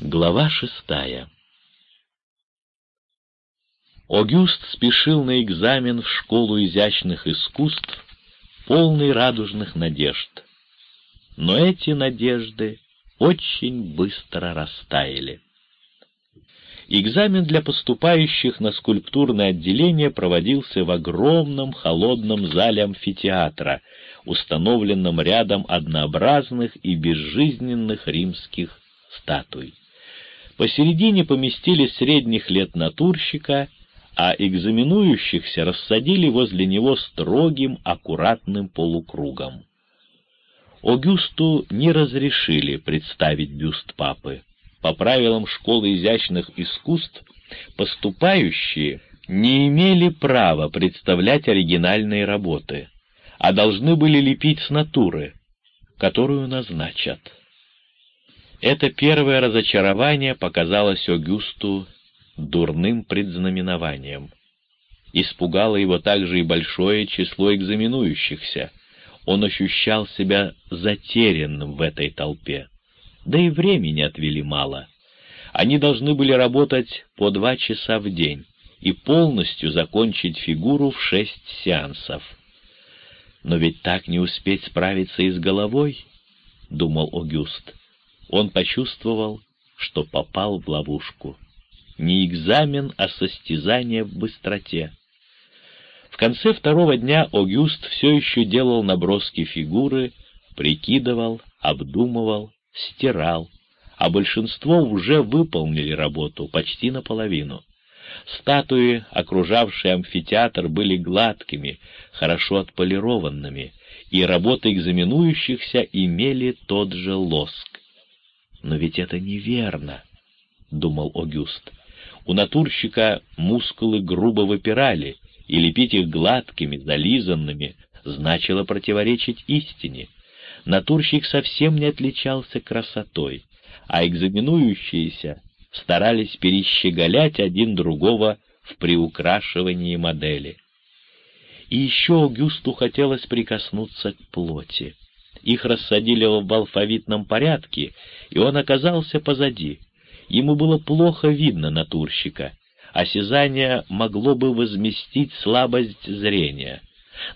Глава шестая Огюст спешил на экзамен в школу изящных искусств, полный радужных надежд. Но эти надежды очень быстро растаяли. Экзамен для поступающих на скульптурное отделение проводился в огромном холодном зале амфитеатра, установленном рядом однообразных и безжизненных римских статуй. Посередине поместили средних лет натурщика, а экзаменующихся рассадили возле него строгим, аккуратным полукругом. Огюсту не разрешили представить бюст папы. По правилам школы изящных искусств поступающие не имели права представлять оригинальные работы, а должны были лепить с натуры, которую назначат. Это первое разочарование показалось Огюсту дурным предзнаменованием. Испугало его также и большое число экзаменующихся. Он ощущал себя затерянным в этой толпе да и времени отвели мало. Они должны были работать по два часа в день и полностью закончить фигуру в шесть сеансов. «Но ведь так не успеть справиться и с головой», — думал Огюст. Он почувствовал, что попал в ловушку. Не экзамен, а состязание в быстроте. В конце второго дня Огюст все еще делал наброски фигуры, прикидывал, обдумывал, стирал, а большинство уже выполнили работу почти наполовину. Статуи, окружавшие амфитеатр, были гладкими, хорошо отполированными, и работы экзаменующихся имели тот же лоск. «Но ведь это неверно», — думал Огюст. «У натурщика мускулы грубо выпирали, и лепить их гладкими, зализанными значило противоречить истине натурщик совсем не отличался красотой, а экзаменующиеся старались перещеголять один другого в приукрашивании модели. И еще Аугюсту хотелось прикоснуться к плоти. Их рассадили в алфавитном порядке, и он оказался позади. Ему было плохо видно натурщика. Осязание могло бы возместить слабость зрения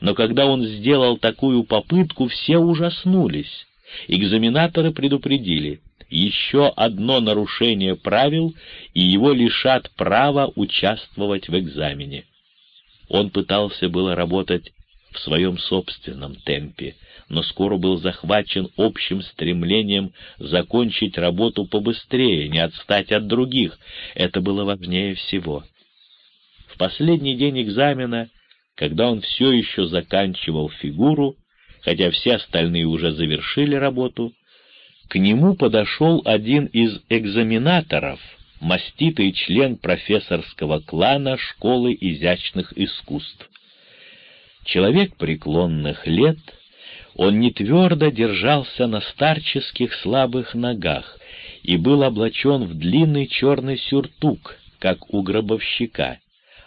но когда он сделал такую попытку, все ужаснулись. Экзаменаторы предупредили, еще одно нарушение правил, и его лишат права участвовать в экзамене. Он пытался было работать в своем собственном темпе, но скоро был захвачен общим стремлением закончить работу побыстрее, не отстать от других. Это было важнее всего. В последний день экзамена когда он все еще заканчивал фигуру, хотя все остальные уже завершили работу, к нему подошел один из экзаменаторов, маститый член профессорского клана Школы изящных искусств. Человек преклонных лет, он не твердо держался на старческих слабых ногах и был облачен в длинный черный сюртук, как у гробовщика,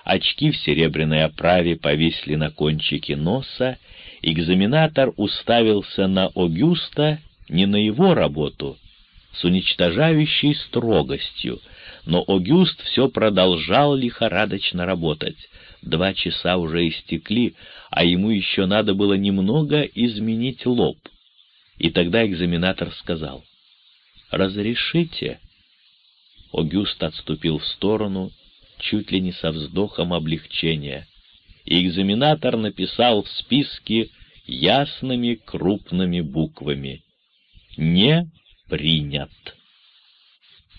очки в серебряной оправе повисли на кончике носа, экзаменатор уставился на Огюста, не на его работу, с уничтожающей строгостью, но Огюст все продолжал лихорадочно работать. Два часа уже истекли, а ему еще надо было немного изменить лоб. И тогда экзаменатор сказал, «Разрешите?» Огюст отступил в сторону чуть ли не со вздохом облегчения, и экзаменатор написал в списке ясными крупными буквами «Не принят».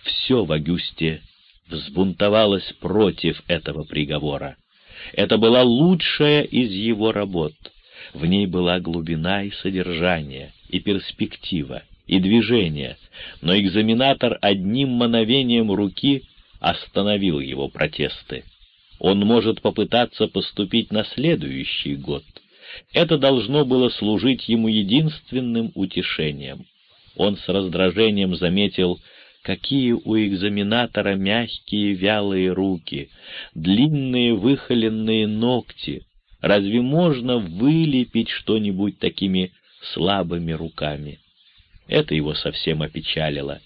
Все в Агюсте взбунтовалось против этого приговора. Это была лучшая из его работ. В ней была глубина и содержание, и перспектива, и движение, но экзаменатор одним мановением руки остановил его протесты. Он может попытаться поступить на следующий год. Это должно было служить ему единственным утешением. Он с раздражением заметил, какие у экзаменатора мягкие вялые руки, длинные выхоленные ногти. Разве можно вылепить что-нибудь такими слабыми руками? Это его совсем опечалило.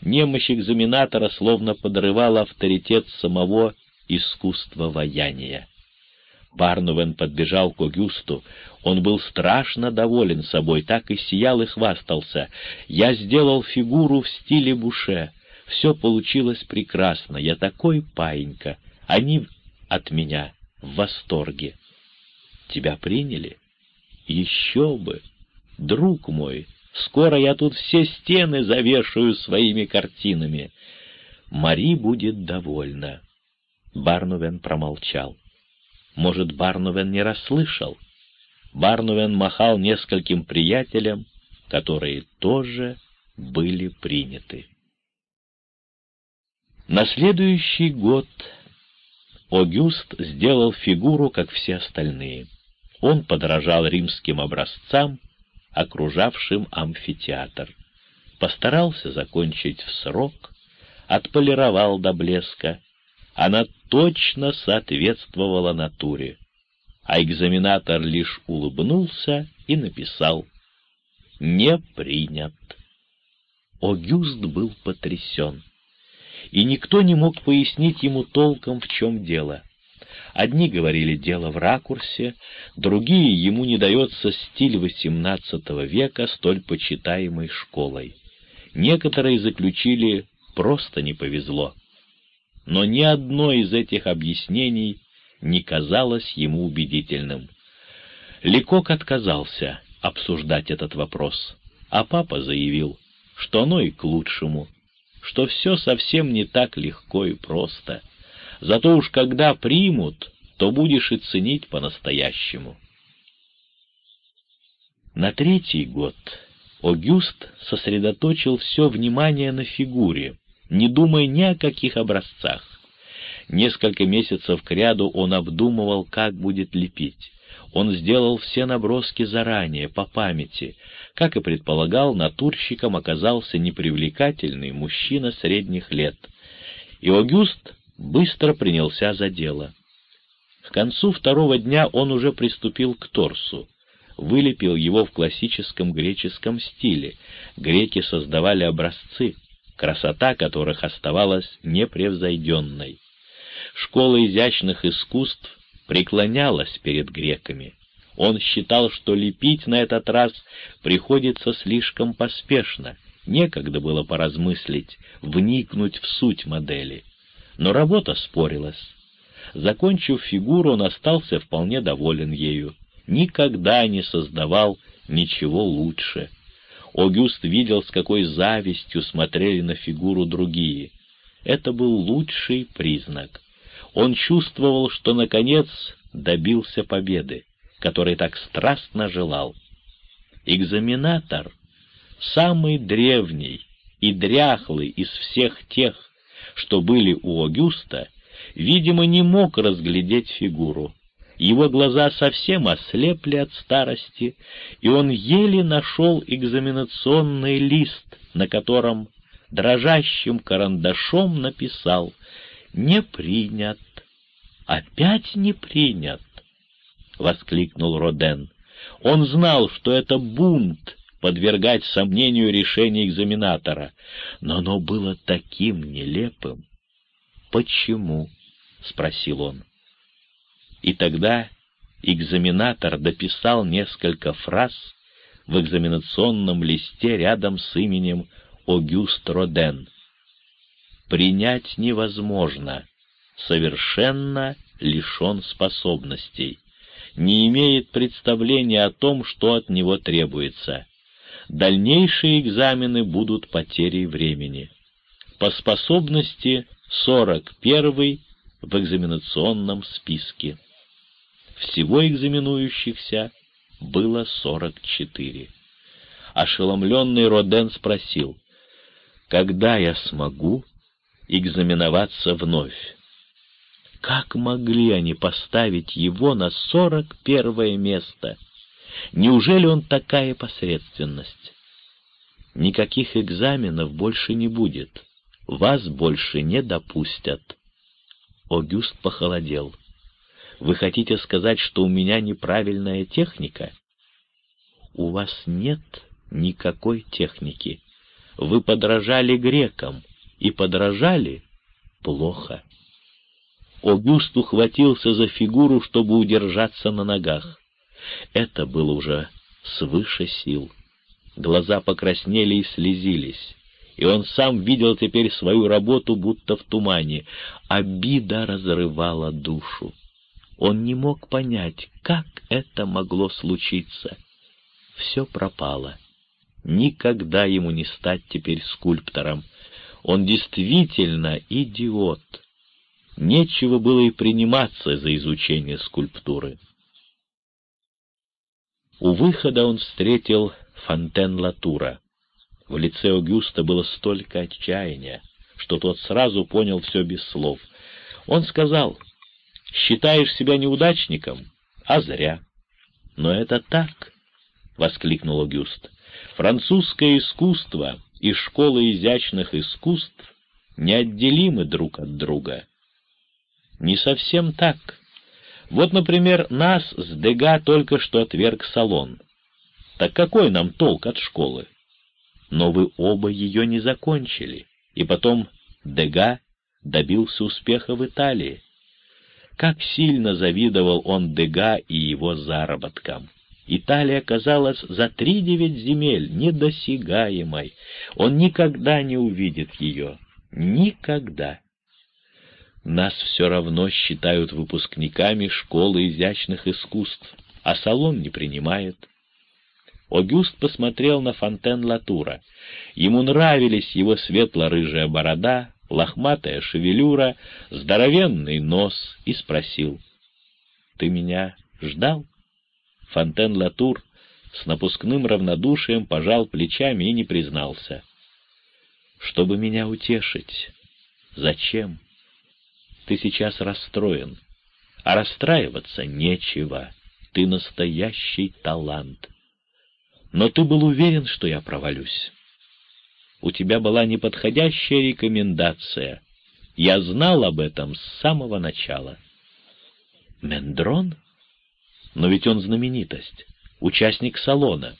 Немощь экзаменатора словно подрывала авторитет самого искусства ваяния. Барнувен подбежал к Огюсту. Он был страшно доволен собой, так и сиял и хвастался. «Я сделал фигуру в стиле Буше. Все получилось прекрасно. Я такой паинька. Они от меня в восторге». «Тебя приняли?» «Еще бы! Друг мой, скоро я тут все стены завешаю своими картинами. Мари будет довольна». Барнувен промолчал. Может, Барнувен не расслышал? Барнувен махал нескольким приятелям, которые тоже были приняты. На следующий год Огюст сделал фигуру, как все остальные. Он подражал римским образцам, окружавшим амфитеатр. Постарался закончить в срок, отполировал до блеска, она точно соответствовала натуре, а экзаменатор лишь улыбнулся и написал «Не принят». Огюст был потрясен, и никто не мог пояснить ему толком, в чем дело. Одни говорили «дело в ракурсе», другие ему не дается стиль XVIII века, столь почитаемой школой. Некоторые заключили «просто не повезло» но ни одно из этих объяснений не казалось ему убедительным. Лекок отказался обсуждать этот вопрос, а папа заявил, что оно и к лучшему, что все совсем не так легко и просто. Зато уж когда примут, то будешь и ценить по-настоящему. На третий год Огюст сосредоточил все внимание на фигуре, не думая ни о каких образцах. Несколько месяцев кряду он обдумывал, как будет лепить. Он сделал все наброски заранее, по памяти. Как и предполагал, натурщиком оказался непривлекательный мужчина средних лет. И Огюст быстро принялся за дело. К концу второго дня он уже приступил к торсу. Вылепил его в классическом греческом стиле. Греки создавали образцы, красота которых оставалась непревзойденной. Школа изящных искусств преклонялась перед греками. Он считал, что лепить на этот раз приходится слишком поспешно, некогда было поразмыслить, вникнуть в суть модели. Но работа спорилась. Закончив фигуру, он остался вполне доволен ею. Никогда не создавал ничего лучше. Огюст видел, с какой завистью смотрели на фигуру другие. Это был лучший признак. Он чувствовал, что, наконец, добился победы, которой так страстно желал. Экзаменатор, самый древний и дряхлый из всех тех, что были у Огюста, видимо, не мог разглядеть фигуру. Его глаза совсем ослепли от старости, и он еле нашел экзаменационный лист, на котором дрожащим карандашом написал «Не принят». «Опять не принят!» — воскликнул Роден. Он знал, что это бунт подвергать сомнению решение экзаменатора, но оно было таким нелепым. «Почему?» — спросил он. И тогда экзаменатор дописал несколько фраз в экзаменационном листе рядом с именем Огюст Роден. «Принять невозможно, совершенно лишен способностей, не имеет представления о том, что от него требуется. Дальнейшие экзамены будут потерей времени. По способности 41 в экзаменационном списке. Всего экзаменующихся было сорок четыре. Ошеломленный Роден спросил, «Когда я смогу экзаменоваться вновь?» Как могли они поставить его на сорок первое место? Неужели он такая посредственность? Никаких экзаменов больше не будет. Вас больше не допустят. Огюст похолодел. Вы хотите сказать, что у меня неправильная техника? У вас нет никакой техники. вы подражали грекам, и подражали плохо. Огюст ухватился за фигуру, чтобы удержаться на ногах. Это было уже свыше сил. Глаза покраснели и слезились, и он сам видел теперь свою работу будто в тумане. Обида разрывала душу. Он не мог понять, как это могло случиться. Все пропало. Никогда ему не стать теперь скульптором. Он действительно идиот. Нечего было и приниматься за изучение скульптуры. У выхода он встретил Фонтен Латура. В лице Огюста было столько отчаяния, что тот сразу понял все без слов. Он сказал, «Считаешь себя неудачником? А зря». «Но это так», — воскликнул Огюст. «Французское искусство и школа изящных искусств неотделимы друг от друга». «Не совсем так. Вот, например, нас с Дега только что отверг салон. Так какой нам толк от школы? Но вы оба ее не закончили, и потом Дега добился успеха в Италии. Как сильно завидовал он Дега и его заработкам. Италия казалась за три девять земель недосягаемой. Он никогда не увидит ее. Никогда. Нас все равно считают выпускниками школы изящных искусств, а салон не принимает. Огюст посмотрел на Фонтен Латура. Ему нравились его светло-рыжая борода, лохматая шевелюра, здоровенный нос, и спросил. — Ты меня ждал? Фонтен Латур с напускным равнодушием пожал плечами и не признался. — Чтобы меня утешить. Зачем? Ты сейчас расстроен, а расстраиваться нечего. Ты настоящий талант. — но ты был уверен, что я провалюсь. У тебя была неподходящая рекомендация. Я знал об этом с самого начала. Мендрон? Но ведь он знаменитость, участник салона.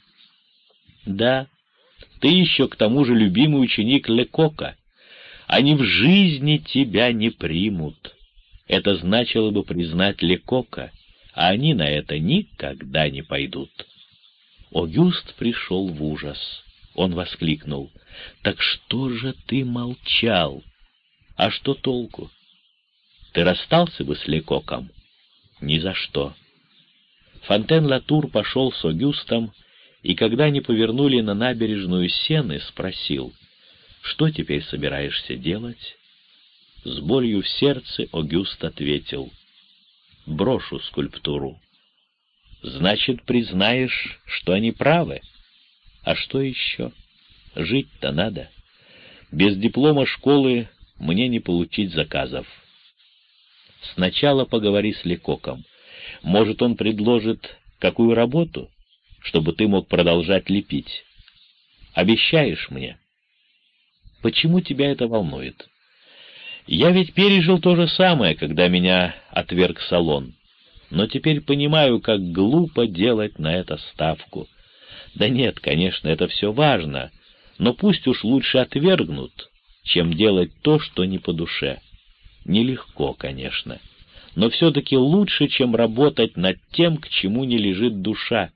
Да, ты еще к тому же любимый ученик Лекока. Они в жизни тебя не примут. Это значило бы признать Лекока, а они на это никогда не пойдут. Огюст пришел в ужас. Он воскликнул. «Так что же ты молчал? А что толку? Ты расстался бы с Лекоком?» «Ни за что». Фонтен-Латур пошел с Огюстом, и когда они повернули на набережную Сены, спросил, «Что теперь собираешься делать?» С болью в сердце Огюст ответил, «Брошу скульптуру» значит, признаешь, что они правы. А что еще? Жить-то надо. Без диплома школы мне не получить заказов. Сначала поговори с Лекоком. Может, он предложит какую работу, чтобы ты мог продолжать лепить. Обещаешь мне? Почему тебя это волнует? Я ведь пережил то же самое, когда меня отверг салон но теперь понимаю, как глупо делать на это ставку. Да нет, конечно, это все важно, но пусть уж лучше отвергнут, чем делать то, что не по душе. Нелегко, конечно, но все-таки лучше, чем работать над тем, к чему не лежит душа.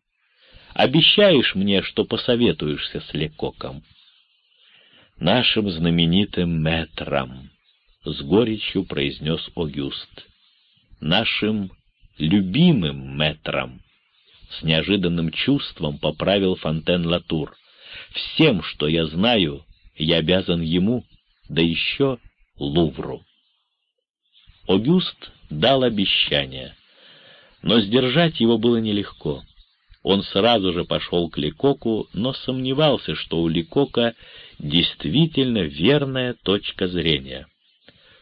Обещаешь мне, что посоветуешься с Лекоком? Нашим знаменитым метром, — с горечью произнес Огюст. Нашим любимым мэтром. С неожиданным чувством поправил Фонтен Латур. Всем, что я знаю, я обязан ему, да еще Лувру. Огюст дал обещание, но сдержать его было нелегко. Он сразу же пошел к Ликоку, но сомневался, что у Ликока действительно верная точка зрения.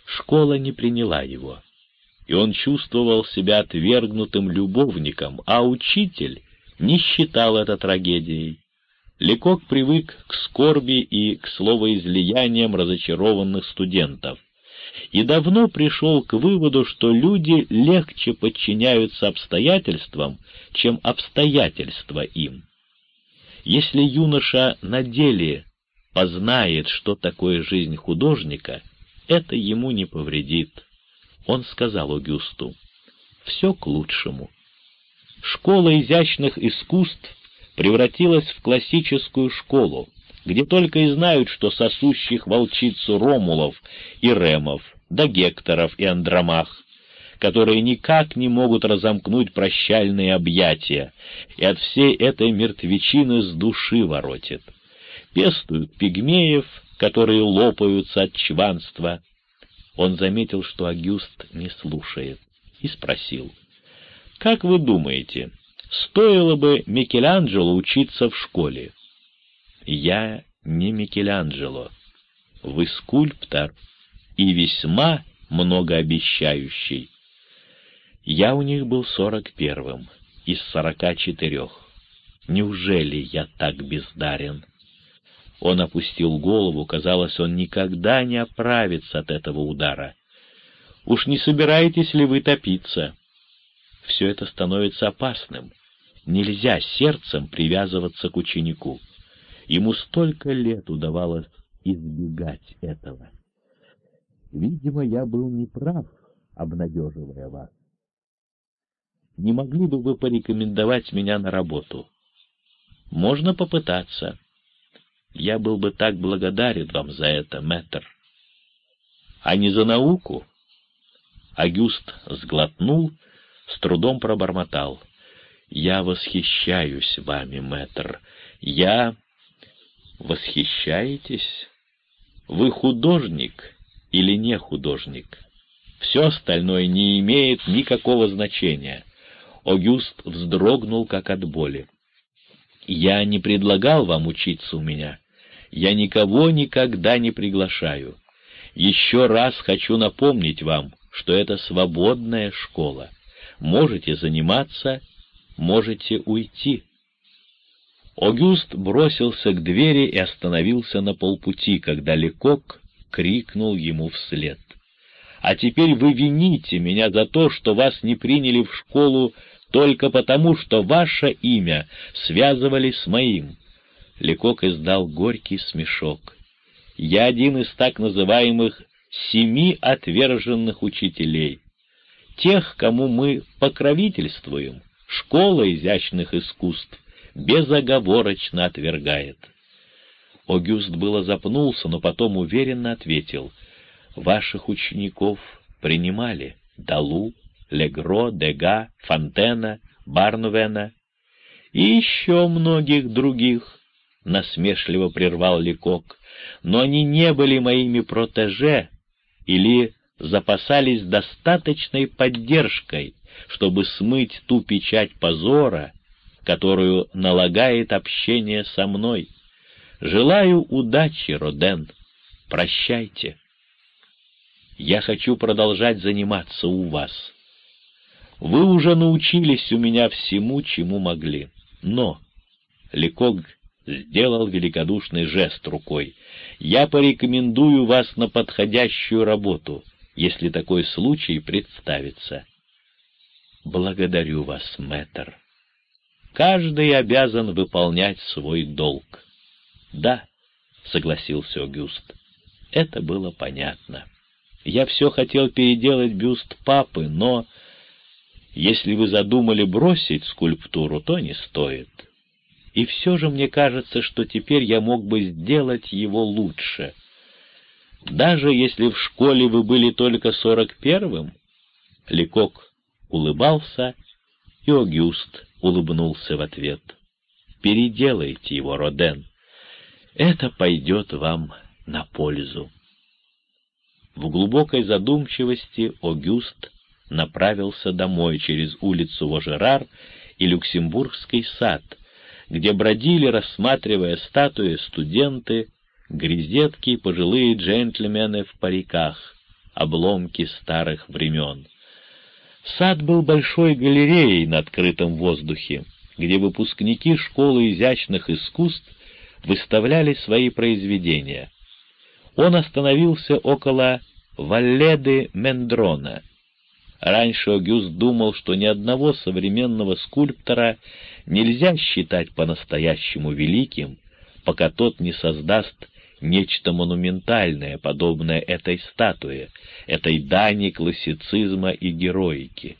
Школа не приняла его и он чувствовал себя отвергнутым любовником, а учитель не считал это трагедией. Лекок привык к скорби и к словоизлияниям разочарованных студентов и давно пришел к выводу, что люди легче подчиняются обстоятельствам, чем обстоятельства им. Если юноша на деле познает, что такое жизнь художника, это ему не повредит. Он сказал Огюсту, «Все к лучшему». Школа изящных искусств превратилась в классическую школу, где только и знают, что сосущих волчицу Ромулов и Ремов, да Гекторов и Андромах, которые никак не могут разомкнуть прощальные объятия, и от всей этой мертвечины с души воротит. Пестуют пигмеев, которые лопаются от чванства. Он заметил, что Агюст не слушает, и спросил, «Как вы думаете, стоило бы Микеланджело учиться в школе?» «Я не Микеланджело. Вы скульптор и весьма многообещающий. Я у них был сорок первым из сорока четырех. Неужели я так бездарен? Он опустил голову, казалось, он никогда не оправится от этого удара. Уж не собираетесь ли вы топиться? Все это становится опасным. Нельзя сердцем привязываться к ученику. Ему столько лет удавалось избегать этого. Видимо, я был неправ, обнадеживая вас не могли бы вы порекомендовать меня на работу? Можно попытаться. Я был бы так благодарен вам за это, мэтр. А не за науку? Агюст сглотнул, с трудом пробормотал. Я восхищаюсь вами, мэтр. Я... Восхищаетесь? Вы художник или не художник? Все остальное не имеет никакого значения. Огюст вздрогнул, как от боли. «Я не предлагал вам учиться у меня. Я никого никогда не приглашаю. Еще раз хочу напомнить вам, что это свободная школа. Можете заниматься, можете уйти». Огюст бросился к двери и остановился на полпути, когда Лекок крикнул ему вслед. «А теперь вы вините меня за то, что вас не приняли в школу только потому, что ваше имя связывали с моим. Лекок издал горький смешок. Я один из так называемых семи отверженных учителей, тех, кому мы покровительствуем, школа изящных искусств безоговорочно отвергает. Огюст было запнулся, но потом уверенно ответил, «Ваших учеников принимали Далу, Легро, Дега, Фонтена, Барнувена и еще многих других, — насмешливо прервал Ликок, — но они не были моими протеже или запасались достаточной поддержкой, чтобы смыть ту печать позора, которую налагает общение со мной. Желаю удачи, Роден. Прощайте. Я хочу продолжать заниматься у вас. Вы уже научились у меня всему, чему могли. Но...» Леког сделал великодушный жест рукой. «Я порекомендую вас на подходящую работу, если такой случай представится». «Благодарю вас, мэтр. Каждый обязан выполнять свой долг». «Да», — согласился Огюст, — «это было понятно. Я все хотел переделать бюст папы, но...» Если вы задумали бросить скульптуру, то не стоит. И все же мне кажется, что теперь я мог бы сделать его лучше. Даже если в школе вы были только сорок первым, Лекок улыбался, и Огюст улыбнулся в ответ. Переделайте его, Роден. Это пойдет вам на пользу. В глубокой задумчивости Огюст направился домой через улицу Вожерар и Люксембургский сад, где бродили, рассматривая статуи, студенты, грезетки и пожилые джентльмены в париках, обломки старых времен. Сад был большой галереей на открытом воздухе, где выпускники школы изящных искусств выставляли свои произведения. Он остановился около Валледы Мендрона, Раньше Огюст думал, что ни одного современного скульптора нельзя считать по-настоящему великим, пока тот не создаст нечто монументальное, подобное этой статуе, этой дани классицизма и героики.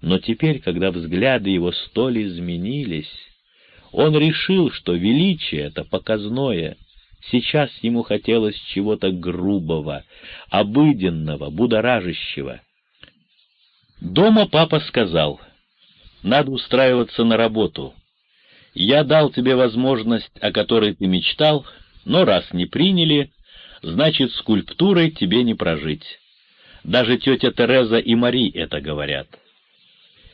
Но теперь, когда взгляды его столь изменились, он решил, что величие это показное. Сейчас ему хотелось чего-то грубого, обыденного, будоражащего. Дома папа сказал, «Надо устраиваться на работу. Я дал тебе возможность, о которой ты мечтал, но раз не приняли, значит, скульптурой тебе не прожить. Даже тетя Тереза и Мари это говорят.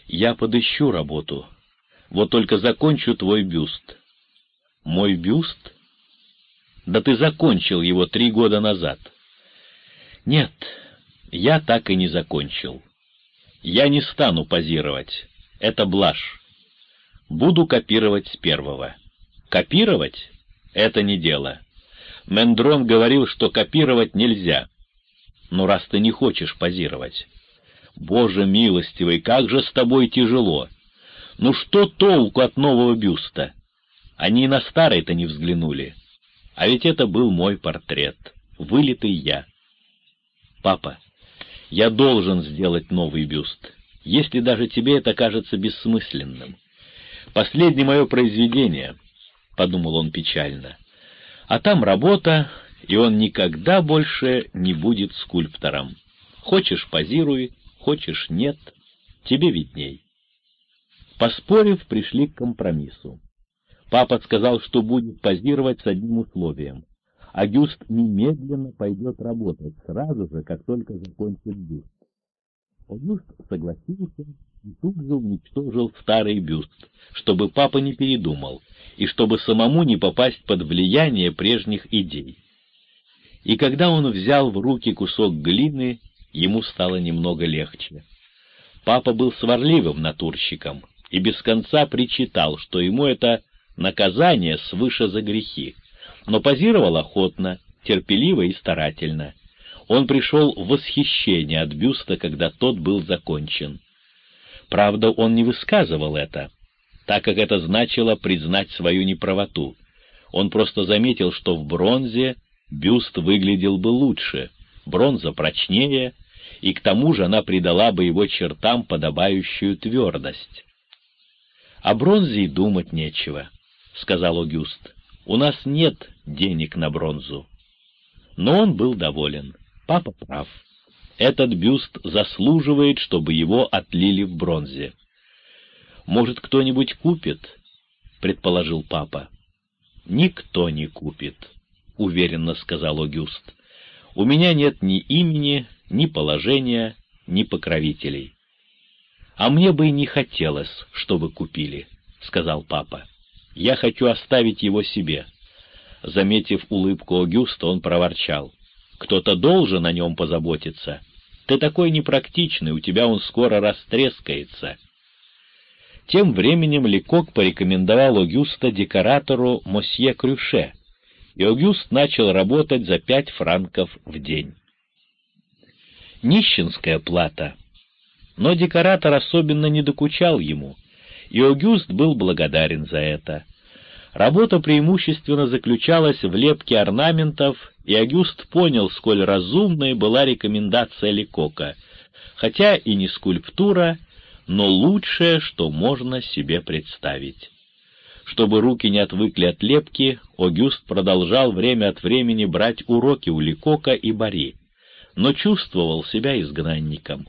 Я подыщу работу, вот только закончу твой бюст. Мой бюст? Да ты закончил его три года назад. Нет, я так и не закончил. Я не стану позировать. Это блажь. Буду копировать с первого. Копировать? Это не дело. Мендрон говорил, что копировать нельзя. Но раз ты не хочешь позировать... Боже милостивый, как же с тобой тяжело! Ну что толку от нового бюста? Они и на старый-то не взглянули. А ведь это был мой портрет, вылитый я. Папа, я должен сделать новый бюст, если даже тебе это кажется бессмысленным. Последнее мое произведение, — подумал он печально, — а там работа, и он никогда больше не будет скульптором. Хочешь — позируй, хочешь — нет, тебе видней. Поспорив, пришли к компромиссу. Папа сказал, что будет позировать с одним условием. Агюст немедленно пойдет работать, сразу же, как только закончит бюст. Агюст согласился и тут же уничтожил старый бюст, чтобы папа не передумал, и чтобы самому не попасть под влияние прежних идей. И когда он взял в руки кусок глины, ему стало немного легче. Папа был сварливым натурщиком, и без конца причитал, что ему это наказание свыше за грехи, но позировал охотно, терпеливо и старательно. Он пришел в восхищение от бюста, когда тот был закончен. Правда, он не высказывал это, так как это значило признать свою неправоту. Он просто заметил, что в бронзе бюст выглядел бы лучше, бронза прочнее, и к тому же она придала бы его чертам подобающую твердость. О бронзе и думать нечего, — сказал Огюст. У нас нет денег на бронзу. Но он был доволен. Папа прав. Этот бюст заслуживает, чтобы его отлили в бронзе. «Может, кто-нибудь купит?» — предположил папа. «Никто не купит», — уверенно сказал Огюст. «У меня нет ни имени, ни положения, ни покровителей. «А мне бы и не хотелось, чтобы купили», — сказал папа. «Я хочу оставить его себе». Заметив улыбку Огюста, он проворчал. «Кто-то должен о нем позаботиться. Ты такой непрактичный, у тебя он скоро растрескается». Тем временем Лекок порекомендовал Огюста декоратору Мосье Крюше, и Огюст начал работать за пять франков в день. Нищенская плата но декоратор особенно не докучал ему, и Огюст был благодарен за это. Работа преимущественно заключалась в лепке орнаментов, и Агюст понял, сколь разумной была рекомендация Лекока, хотя и не скульптура, но лучшее, что можно себе представить. Чтобы руки не отвыкли от лепки, Огюст продолжал время от времени брать уроки у Лекока и Бари, но чувствовал себя изгнанником.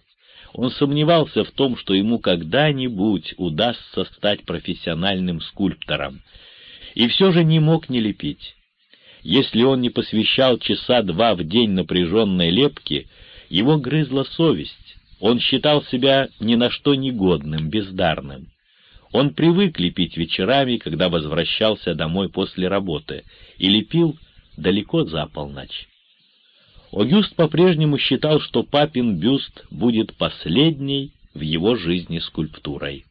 Он сомневался в том, что ему когда-нибудь удастся стать профессиональным скульптором, и все же не мог не лепить. Если он не посвящал часа два в день напряженной лепке, его грызла совесть, он считал себя ни на что негодным, бездарным. Он привык лепить вечерами, когда возвращался домой после работы, и лепил далеко за полночь. Огюст по-прежнему считал, что папин бюст будет последней в его жизни скульптурой.